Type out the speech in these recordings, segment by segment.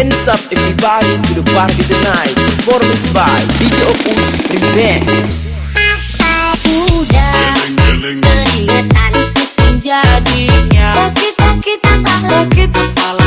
Hands up everybody to the party tonight. Performance by DJ Opus Remix. Udah keringetan pusing jadinya Sakit sakit tambah sakit apalagi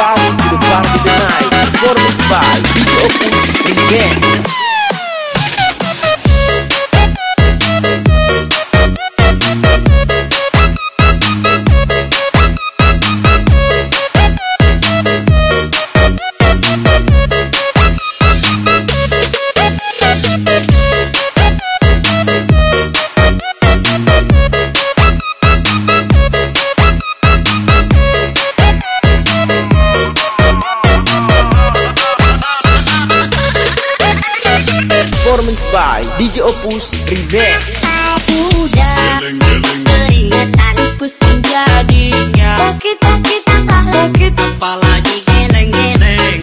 up everybody to the party tonight Performance by DJ Opus Remix DJ Opus Remix. Udah keringetan pusing jadinya Sakit sakit tambah sakit apalagi geleng-geleng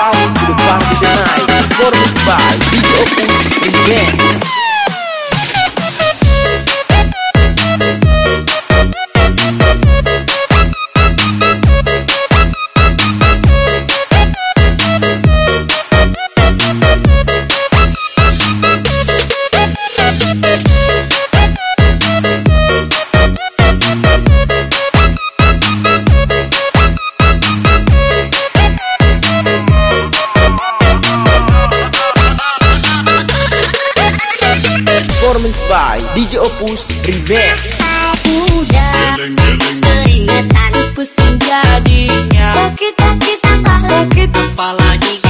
everybody to the party tonight Performance by DJ Opus Remix performance by DJ Opus Remix. Udah keringetan pusing jadinya. Kita-kita tak lagi Apa lagi